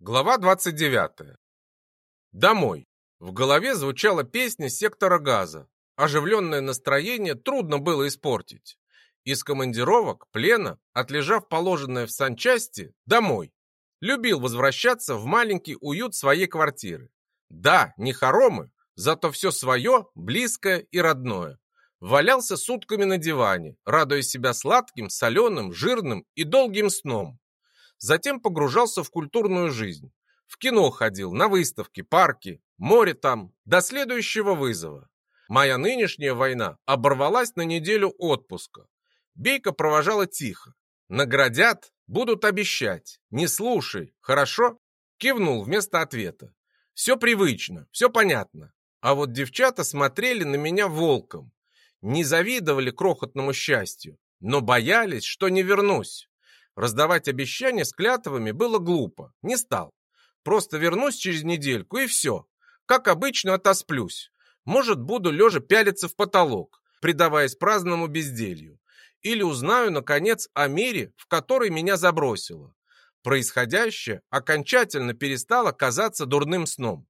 Глава 29. Домой. В голове звучала песня сектора газа. Оживленное настроение трудно было испортить. Из командировок, плена, отлежав положенное в санчасти, домой. Любил возвращаться в маленький уют своей квартиры. Да, не хоромы, зато все свое, близкое и родное. Валялся сутками на диване, радуя себя сладким, соленым, жирным и долгим сном. Затем погружался в культурную жизнь. В кино ходил, на выставки, парки, море там, до следующего вызова. Моя нынешняя война оборвалась на неделю отпуска. Бейка провожала тихо. Наградят, будут обещать. Не слушай, хорошо? Кивнул вместо ответа. Все привычно, все понятно. А вот девчата смотрели на меня волком. Не завидовали крохотному счастью, но боялись, что не вернусь. Раздавать обещания с клятвами было глупо, не стал. Просто вернусь через недельку и все. Как обычно отосплюсь. Может, буду лежа пялиться в потолок, предаваясь праздному безделью. Или узнаю, наконец, о мире, в который меня забросило. Происходящее окончательно перестало казаться дурным сном.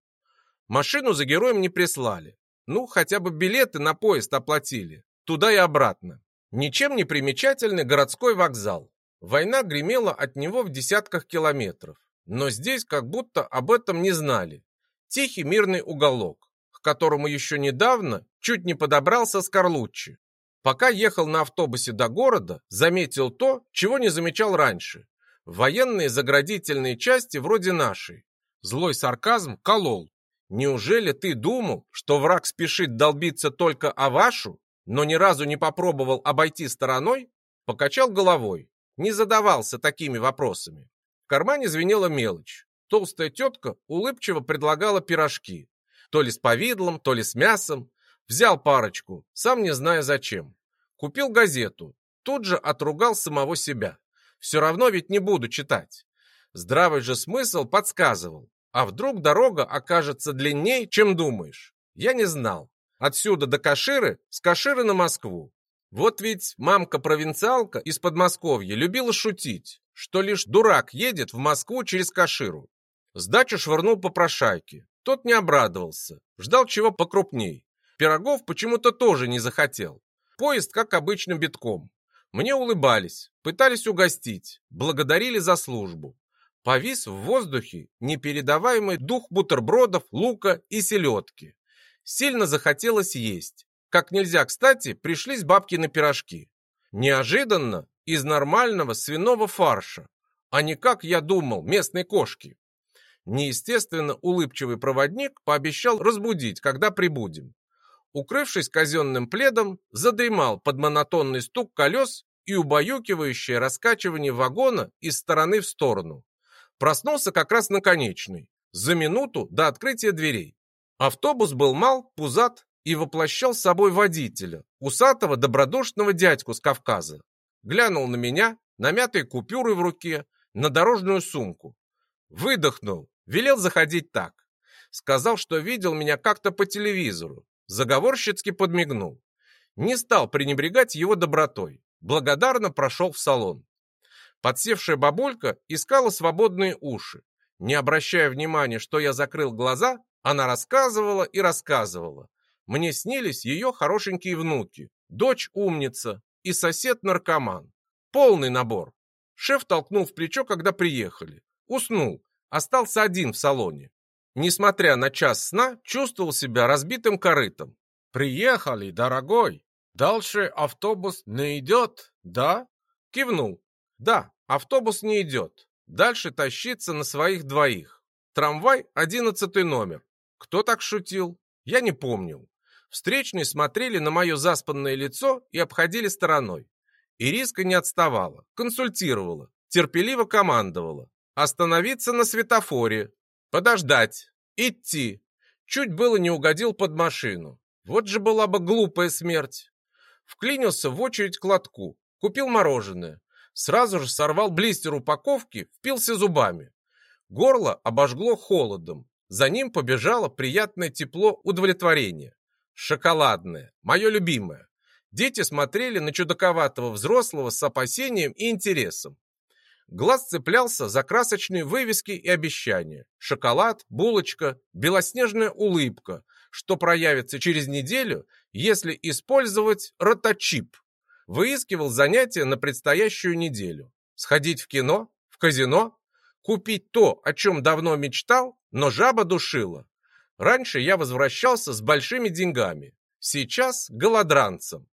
Машину за героем не прислали. Ну, хотя бы билеты на поезд оплатили. Туда и обратно. Ничем не примечательный городской вокзал. Война гремела от него в десятках километров, но здесь как будто об этом не знали. Тихий мирный уголок, к которому еще недавно чуть не подобрался Скорлуччи. Пока ехал на автобусе до города, заметил то, чего не замечал раньше. Военные заградительные части вроде нашей. Злой сарказм колол. Неужели ты думал, что враг спешит долбиться только о вашу, но ни разу не попробовал обойти стороной? Покачал головой не задавался такими вопросами. В кармане звенела мелочь. Толстая тетка улыбчиво предлагала пирожки. То ли с повидлом, то ли с мясом. Взял парочку, сам не зная зачем. Купил газету. Тут же отругал самого себя. Все равно ведь не буду читать. Здравый же смысл подсказывал. А вдруг дорога окажется длиннее, чем думаешь? Я не знал. Отсюда до Каширы, с Каширы на Москву. Вот ведь мамка-провинциалка из Подмосковья любила шутить, что лишь дурак едет в Москву через Каширу. Сдачу швырнул по прошайке. Тот не обрадовался, ждал чего покрупней. Пирогов почему-то тоже не захотел. Поезд, как обычно, битком. Мне улыбались, пытались угостить, благодарили за службу. Повис в воздухе непередаваемый дух бутербродов, лука и селедки. Сильно захотелось есть. Как нельзя кстати, пришлись бабки на пирожки. Неожиданно из нормального свиного фарша, а не как я думал, местной кошки. Неестественно улыбчивый проводник пообещал разбудить, когда прибудем. Укрывшись казенным пледом, задремал под монотонный стук колес и убаюкивающее раскачивание вагона из стороны в сторону. Проснулся как раз на конечной, за минуту до открытия дверей. Автобус был мал, пузат, и воплощал собой водителя, усатого добродушного дядьку с Кавказа. Глянул на меня, на мятые купюры в руке, на дорожную сумку. Выдохнул, велел заходить так. Сказал, что видел меня как-то по телевизору. Заговорщицки подмигнул. Не стал пренебрегать его добротой. Благодарно прошел в салон. Подсевшая бабулька искала свободные уши. Не обращая внимания, что я закрыл глаза, она рассказывала и рассказывала. Мне снились ее хорошенькие внуки, дочь умница и сосед наркоман. Полный набор. Шеф толкнул в плечо, когда приехали. Уснул, остался один в салоне. Несмотря на час сна, чувствовал себя разбитым корытом. «Приехали, дорогой! Дальше автобус не идет, да?» Кивнул. «Да, автобус не идет. Дальше тащиться на своих двоих. Трамвай — одиннадцатый номер. Кто так шутил? Я не помнил. Встречные смотрели на мое заспанное лицо и обходили стороной. Ириска не отставала, консультировала, терпеливо командовала. Остановиться на светофоре, подождать, идти. Чуть было не угодил под машину. Вот же была бы глупая смерть. Вклинился в очередь к лотку, купил мороженое. Сразу же сорвал блистер упаковки, впился зубами. Горло обожгло холодом. За ним побежало приятное тепло удовлетворения. Шоколадное, мое любимое. Дети смотрели на чудаковатого взрослого с опасением и интересом. Глаз цеплялся за красочные вывески и обещания. Шоколад, булочка, белоснежная улыбка, что проявится через неделю, если использовать роточип. Выискивал занятия на предстоящую неделю. Сходить в кино, в казино, купить то, о чем давно мечтал, но жаба душила. Раньше я возвращался с большими деньгами, сейчас голодранцем.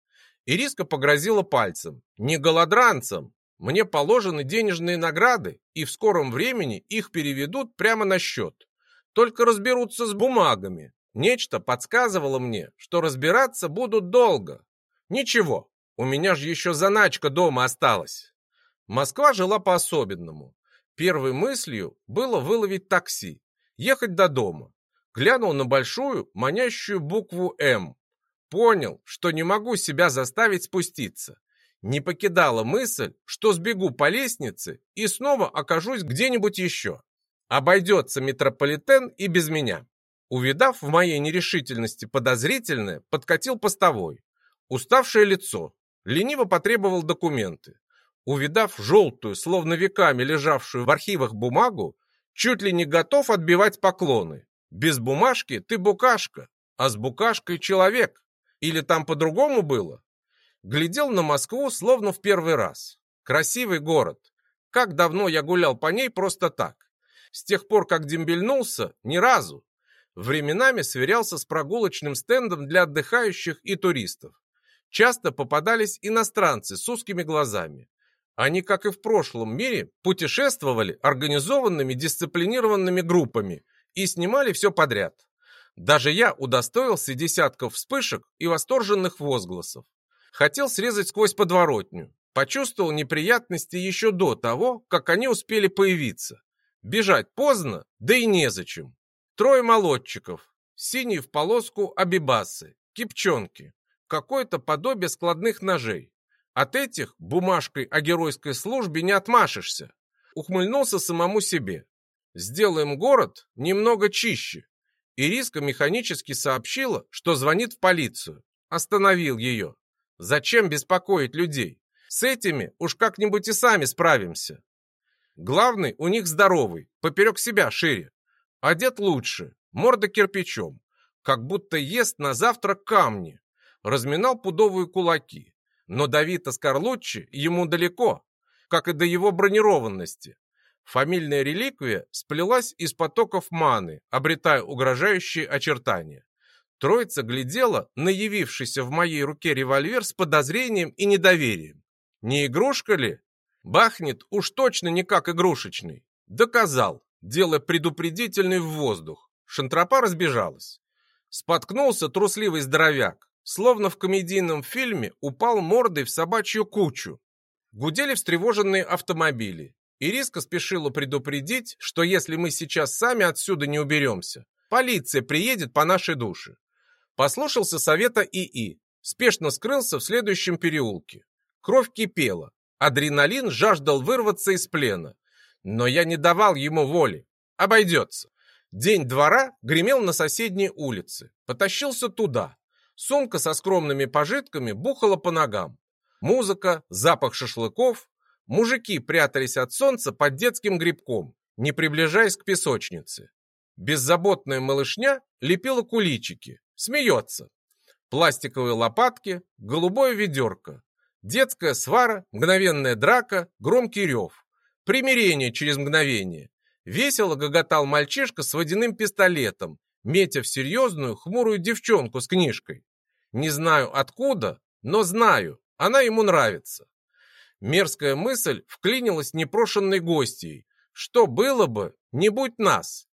Ириска погрозила пальцем. Не голодранцем, мне положены денежные награды, и в скором времени их переведут прямо на счет. Только разберутся с бумагами. Нечто подсказывало мне, что разбираться будут долго. Ничего, у меня же еще заначка дома осталась. Москва жила по-особенному. Первой мыслью было выловить такси, ехать до дома. Глянул на большую, манящую букву «М». Понял, что не могу себя заставить спуститься. Не покидала мысль, что сбегу по лестнице и снова окажусь где-нибудь еще. Обойдется метрополитен и без меня. Увидав в моей нерешительности подозрительное, подкатил постовой. Уставшее лицо. Лениво потребовал документы. Увидав желтую, словно веками лежавшую в архивах бумагу, чуть ли не готов отбивать поклоны. Без бумажки ты букашка, а с букашкой человек. Или там по-другому было? глядел на Москву словно в первый раз. Красивый город. Как давно я гулял по ней просто так. С тех пор, как дембельнулся, ни разу. Временами сверялся с прогулочным стендом для отдыхающих и туристов. Часто попадались иностранцы с узкими глазами. Они, как и в прошлом мире, путешествовали организованными дисциплинированными группами и снимали все подряд. Даже я удостоился десятков вспышек и восторженных возгласов. Хотел срезать сквозь подворотню. Почувствовал неприятности еще до того, как они успели появиться. Бежать поздно, да и незачем. Трое молодчиков, синие в полоску абибасы, кипчонки, какое-то подобие складных ножей. От этих бумажкой о геройской службе не отмашешься. Ухмыльнулся самому себе. Сделаем город немного чище. Ириска механически сообщила, что звонит в полицию. Остановил ее. Зачем беспокоить людей? С этими уж как-нибудь и сами справимся. Главный у них здоровый, поперек себя шире. Одет лучше, морда кирпичом, как будто ест на завтрак камни. Разминал пудовые кулаки. Но Давида Скорлуччи ему далеко, как и до его бронированности. Фамильная реликвия сплелась из потоков маны, обретая угрожающие очертания. Троица глядела на явившийся в моей руке револьвер с подозрением и недоверием. Не игрушка ли? Бахнет уж точно не как игрушечный. Доказал, делая предупредительный в воздух. Шантропа разбежалась. Споткнулся трусливый здоровяк. Словно в комедийном фильме упал мордой в собачью кучу. Гудели встревоженные автомобили. Ириска спешила предупредить, что если мы сейчас сами отсюда не уберемся, полиция приедет по нашей душе. Послушался совета ИИ, спешно скрылся в следующем переулке. Кровь кипела, адреналин жаждал вырваться из плена. Но я не давал ему воли. Обойдется. День двора гремел на соседней улице. Потащился туда. Сумка со скромными пожитками бухала по ногам. Музыка, запах шашлыков. Мужики прятались от солнца под детским грибком, не приближаясь к песочнице. Беззаботная малышня лепила куличики, Смеется. Пластиковые лопатки, голубое ведерко. Детская свара, мгновенная драка, громкий рев. Примирение через мгновение. Весело гоготал мальчишка с водяным пистолетом, метя в серьезную, хмурую девчонку с книжкой. Не знаю откуда, но знаю, она ему нравится. Мерзкая мысль вклинилась непрошенной гостьей. Что было бы, не будь нас?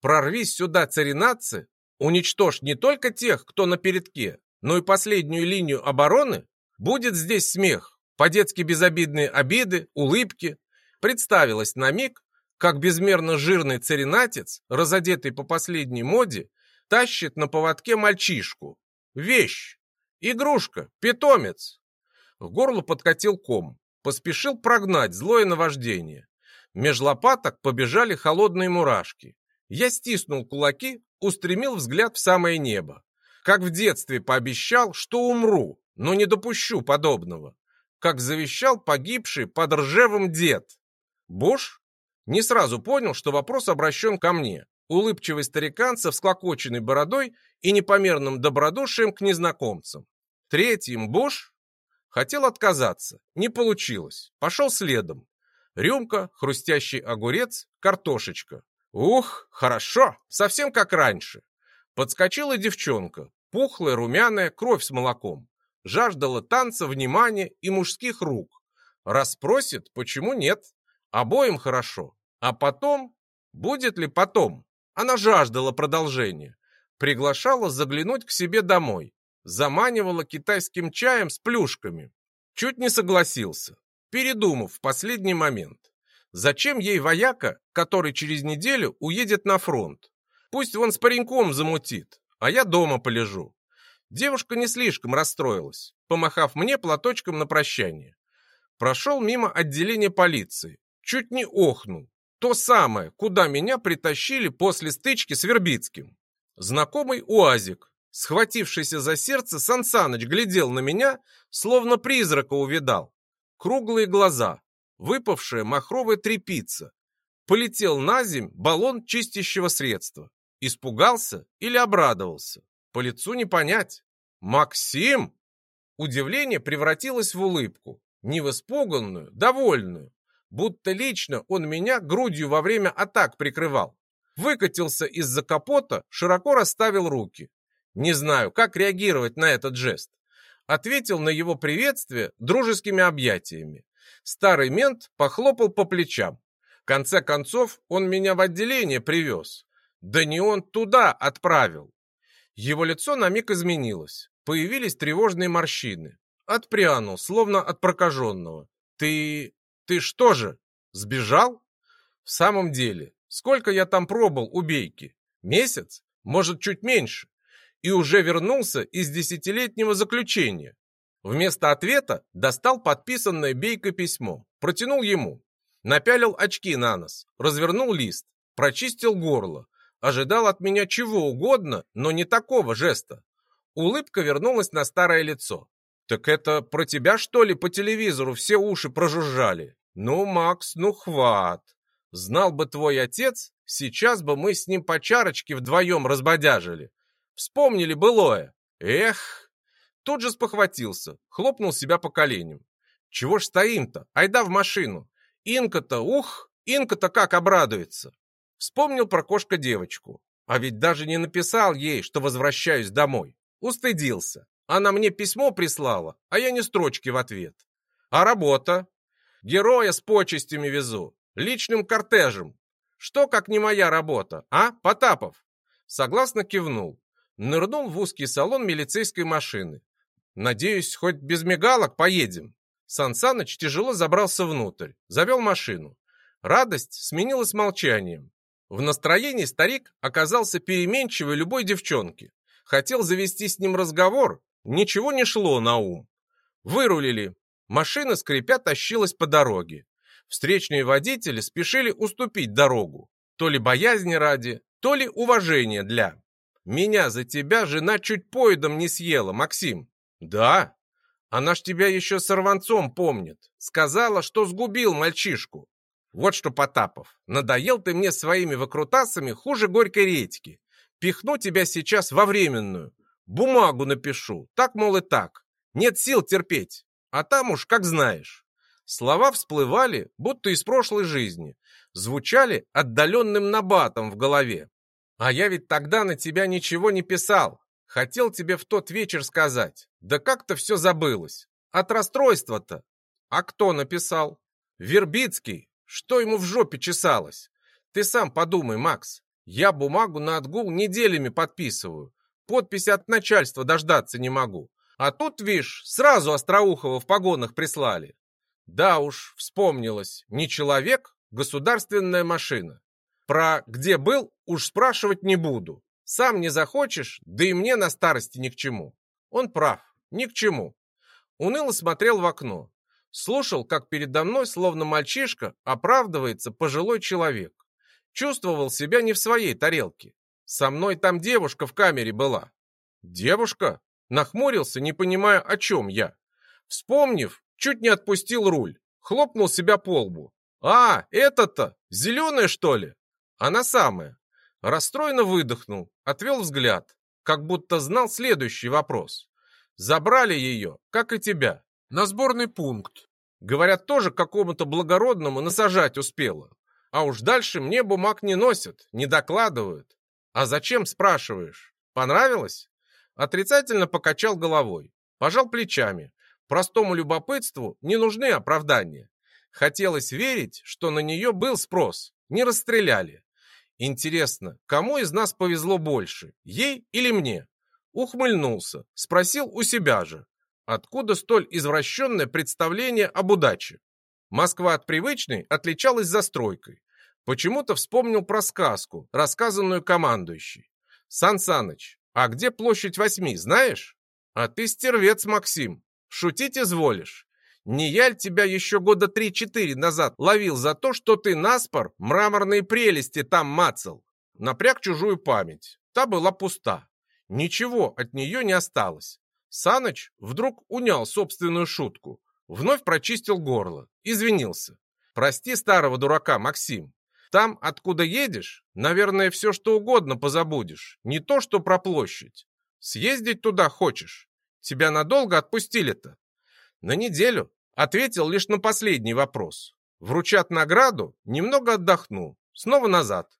Прорвись сюда царинацы, Уничтожь не только тех, кто на передке, но и последнюю линию обороны? Будет здесь смех, по-детски безобидные обиды, улыбки. Представилось на миг, как безмерно жирный царинатец, разодетый по последней моде, тащит на поводке мальчишку. Вещь, игрушка, питомец. В горло подкатил ком, поспешил прогнать злое наваждение. Меж лопаток побежали холодные мурашки. Я стиснул кулаки, устремил взгляд в самое небо. Как в детстве пообещал, что умру, но не допущу подобного. Как завещал погибший под Ржевом дед. Бош? Не сразу понял, что вопрос обращен ко мне. Улыбчивый старикан со всклокоченной бородой и непомерным добродушием к незнакомцам. Третьим Бош хотел отказаться. Не получилось. Пошел следом. Рюмка, хрустящий огурец, картошечка. Ух, хорошо, совсем как раньше. Подскочила девчонка, пухлая, румяная, кровь с молоком. Жаждала танца, внимания и мужских рук. Распросит, почему нет? Обоим хорошо. А потом? Будет ли потом? Она жаждала продолжения. Приглашала заглянуть к себе домой. Заманивала китайским чаем с плюшками. Чуть не согласился, передумав в последний момент. Зачем ей вояка, который через неделю уедет на фронт? Пусть он с пареньком замутит, а я дома полежу. Девушка не слишком расстроилась, помахав мне платочком на прощание. Прошел мимо отделения полиции. Чуть не охнул. То самое, куда меня притащили после стычки с Вербицким. Знакомый УАЗик, схватившийся за сердце, Сансаныч глядел на меня, словно призрака увидал. Круглые глаза, выпавшая махровая тряпица. Полетел на земь баллон чистящего средства. Испугался или обрадовался? По лицу не понять. «Максим!» Удивление превратилось в улыбку. Не довольную. Будто лично он меня грудью во время атак прикрывал. Выкатился из-за капота, широко расставил руки. Не знаю, как реагировать на этот жест. Ответил на его приветствие дружескими объятиями. Старый мент похлопал по плечам. В конце концов, он меня в отделение привез. Да не он туда отправил. Его лицо на миг изменилось. Появились тревожные морщины. Отпрянул, словно от прокаженного. Ты... ты что же, сбежал? В самом деле, сколько я там пробыл у Бейки? Месяц? Может, чуть меньше? И уже вернулся из десятилетнего заключения. Вместо ответа достал подписанное Бейко письмо, протянул ему. Напялил очки на нос, развернул лист, прочистил горло. Ожидал от меня чего угодно, но не такого жеста. Улыбка вернулась на старое лицо. «Так это про тебя, что ли, по телевизору все уши прожужжали? Ну, Макс, ну хват. Знал бы твой отец, сейчас бы мы с ним по чарочке вдвоем разбодяжили. Вспомнили былое. Эх!» Тут же спохватился, хлопнул себя по коленям. Чего ж стоим-то? Айда в машину. Инка-то, ух, Инка-то как обрадуется. Вспомнил про кошка-девочку. А ведь даже не написал ей, что возвращаюсь домой. Устыдился. Она мне письмо прислала, а я не строчки в ответ. А работа? Героя с почестями везу. Личным кортежем. Что, как не моя работа, а, Потапов? Согласно кивнул. Нырнул в узкий салон милицейской машины. Надеюсь, хоть без мигалок поедем. Сан Саныч тяжело забрался внутрь, завел машину. Радость сменилась молчанием. В настроении старик оказался переменчивой любой девчонки. Хотел завести с ним разговор, ничего не шло на ум. Вырулили. Машина, скрипя, тащилась по дороге. Встречные водители спешили уступить дорогу. То ли боязни ради, то ли уважения для. «Меня за тебя жена чуть поедом не съела, Максим. «Да? Она ж тебя еще сорванцом помнит. Сказала, что сгубил мальчишку. Вот что, Потапов, надоел ты мне своими выкрутасами хуже горькой редьки. Пихну тебя сейчас во временную. Бумагу напишу, так, мол, и так. Нет сил терпеть. А там уж как знаешь». Слова всплывали, будто из прошлой жизни. Звучали отдаленным набатом в голове. «А я ведь тогда на тебя ничего не писал. Хотел тебе в тот вечер сказать, да как-то все забылось. От расстройства-то. А кто написал? Вербицкий. Что ему в жопе чесалось? Ты сам подумай, Макс. Я бумагу на отгул неделями подписываю. Подписи от начальства дождаться не могу. А тут, видишь, сразу Остроухова в погонах прислали. Да уж, вспомнилось. Не человек, государственная машина. Про где был, уж спрашивать не буду. Сам не захочешь, да и мне на старости ни к чему. Он прав, ни к чему. Уныло смотрел в окно. Слушал, как передо мной, словно мальчишка, оправдывается пожилой человек. Чувствовал себя не в своей тарелке. Со мной там девушка в камере была. Девушка? Нахмурился, не понимая, о чем я. Вспомнив, чуть не отпустил руль. Хлопнул себя по лбу. «А, это-то! Зеленая, что ли?» «Она самая». Расстроенно выдохнул, отвел взгляд, как будто знал следующий вопрос. «Забрали ее, как и тебя, на сборный пункт. Говорят, тоже какому-то благородному насажать успела. А уж дальше мне бумаг не носят, не докладывают. А зачем, спрашиваешь? Понравилось?» Отрицательно покачал головой, пожал плечами. Простому любопытству не нужны оправдания. Хотелось верить, что на нее был спрос, не расстреляли. Интересно, кому из нас повезло больше, ей или мне? Ухмыльнулся, спросил у себя же. Откуда столь извращенное представление об удаче? Москва от привычной отличалась застройкой. Почему-то вспомнил про сказку, рассказанную командующей. Сан Саныч, а где площадь восьми, знаешь? А ты стервец, Максим. Шутить изволишь. Не яль тебя еще года три-четыре назад ловил за то, что ты наспор мраморные прелести там мацал. Напряг чужую память. Та была пуста. Ничего от нее не осталось. Саныч вдруг унял собственную шутку. Вновь прочистил горло. Извинился. Прости старого дурака, Максим. Там, откуда едешь, наверное, все что угодно позабудешь. Не то, что про площадь. Съездить туда хочешь? Тебя надолго отпустили-то? На неделю. Ответил лишь на последний вопрос. Вручат награду, немного отдохну. Снова назад.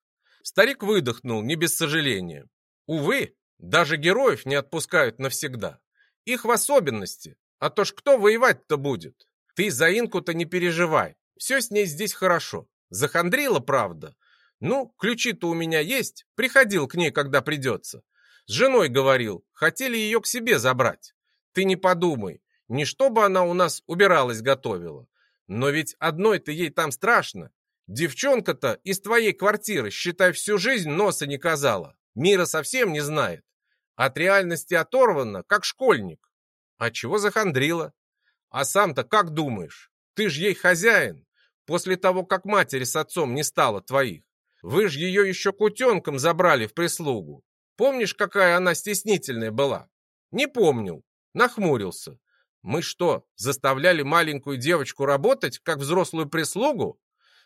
Старик выдохнул, не без сожаления. Увы, даже героев не отпускают навсегда. Их в особенности. А то ж кто воевать-то будет? Ты за Инку-то не переживай. Все с ней здесь хорошо. Захандрила, правда. Ну, ключи-то у меня есть. Приходил к ней, когда придется. С женой говорил, хотели ее к себе забрать. Ты не подумай, не чтобы она у нас убиралась готовила. Но ведь одной-то ей там страшно. Девчонка-то из твоей квартиры, считай, всю жизнь носа не казала. Мира совсем не знает. От реальности оторвана, как школьник. А чего захандрила? А сам-то как думаешь? Ты ж ей хозяин. После того, как матери с отцом не стало твоих. Вы ж ее еще кутенком забрали в прислугу. Помнишь, какая она стеснительная была? Не помнил. Нахмурился. Мы что, заставляли маленькую девочку работать, как взрослую прислугу?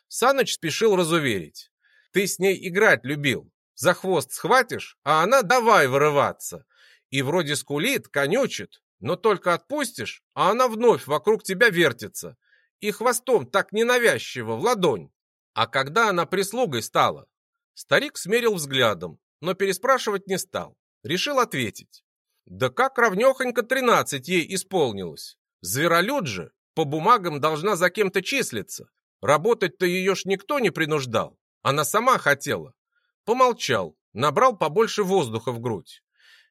Саныч спешил разуверить. Ты с ней играть любил. За хвост схватишь, а она давай вырываться. И вроде скулит, конючит, но только отпустишь, а она вновь вокруг тебя вертится. И хвостом так ненавязчиво, в ладонь. А когда она прислугой стала? Старик смерил взглядом, но переспрашивать не стал. Решил ответить. Да как равнехонько тринадцать ей исполнилось. Зверолюд же, по бумагам должна за кем-то числиться. Работать-то ее ж никто не принуждал. Она сама хотела. Помолчал, набрал побольше воздуха в грудь.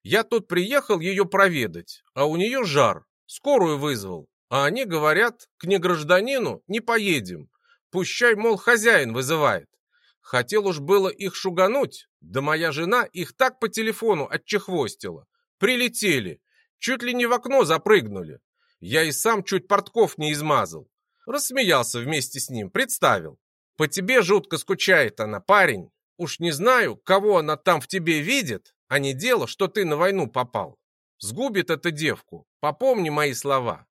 Я тут приехал ее проведать, а у нее жар. Скорую вызвал. А они говорят, к негражданину не поедем. Пущай, мол, хозяин вызывает. Хотел уж было их шугануть, да моя жена их так по телефону отчехвостила. Прилетели. Чуть ли не в окно запрыгнули. Я и сам чуть портков не измазал. Рассмеялся вместе с ним, представил. По тебе жутко скучает она, парень. Уж не знаю, кого она там в тебе видит, а не дело, что ты на войну попал. Сгубит эта девку. Попомни мои слова.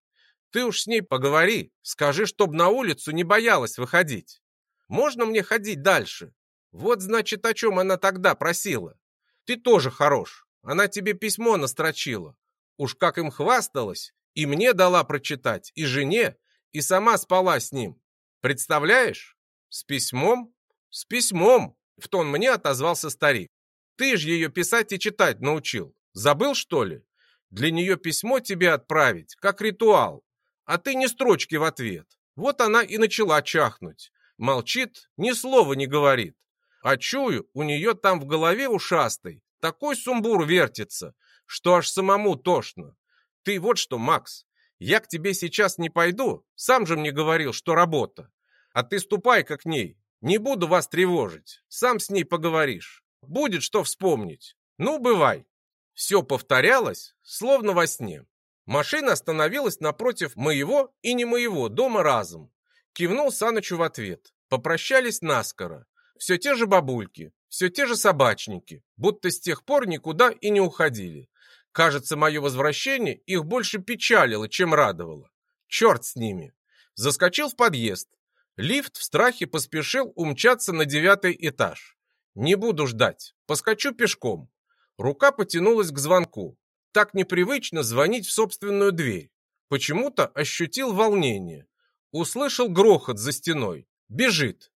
Ты уж с ней поговори, скажи, чтоб на улицу не боялась выходить. Можно мне ходить дальше? Вот, значит, о чем она тогда просила. Ты тоже хорош. Она тебе письмо настрочила. Уж как им хвасталась, и мне дала прочитать, и жене, и сама спала с ним. Представляешь? С письмом? С письмом, в тон мне отозвался старик. Ты ж ее писать и читать научил. Забыл, что ли? Для нее письмо тебе отправить, как ритуал. А ты ни строчки в ответ. Вот она и начала чахнуть. Молчит, ни слова не говорит. А чую, у нее там в голове ушастой такой сумбур вертится, что аж самому тошно. Ты вот что, Макс, я к тебе сейчас не пойду, сам же мне говорил, что работа. А ты ступай-ка к ней, не буду вас тревожить, сам с ней поговоришь. Будет что вспомнить. Ну, бывай. Все повторялось, словно во сне. Машина остановилась напротив моего и не моего дома разом. Кивнул Санычу в ответ. Попрощались наскоро. Все те же бабульки, все те же собачники, будто с тех пор никуда и не уходили. Кажется, мое возвращение их больше печалило, чем радовало. Черт с ними. Заскочил в подъезд. Лифт в страхе поспешил умчаться на девятый этаж. Не буду ждать, поскочу пешком. Рука потянулась к звонку. Так непривычно звонить в собственную дверь. Почему-то ощутил волнение. Услышал грохот за стеной. Бежит.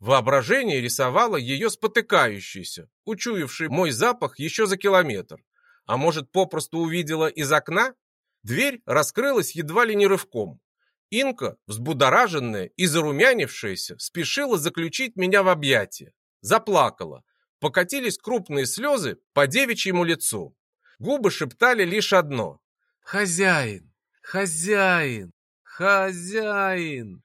Воображение рисовало ее спотыкающейся, учуявшей мой запах еще за километр. А может, попросту увидела из окна? Дверь раскрылась едва ли не рывком. Инка, взбудораженная и зарумянившаяся, спешила заключить меня в объятия. Заплакала. Покатились крупные слезы по девичьему лицу. Губы шептали лишь одно. «Хозяин! Хозяин! Хозяин!»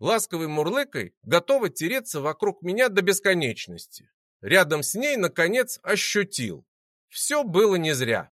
Ласковой мурлыкой готова тереться вокруг меня до бесконечности. Рядом с ней, наконец, ощутил. Все было не зря.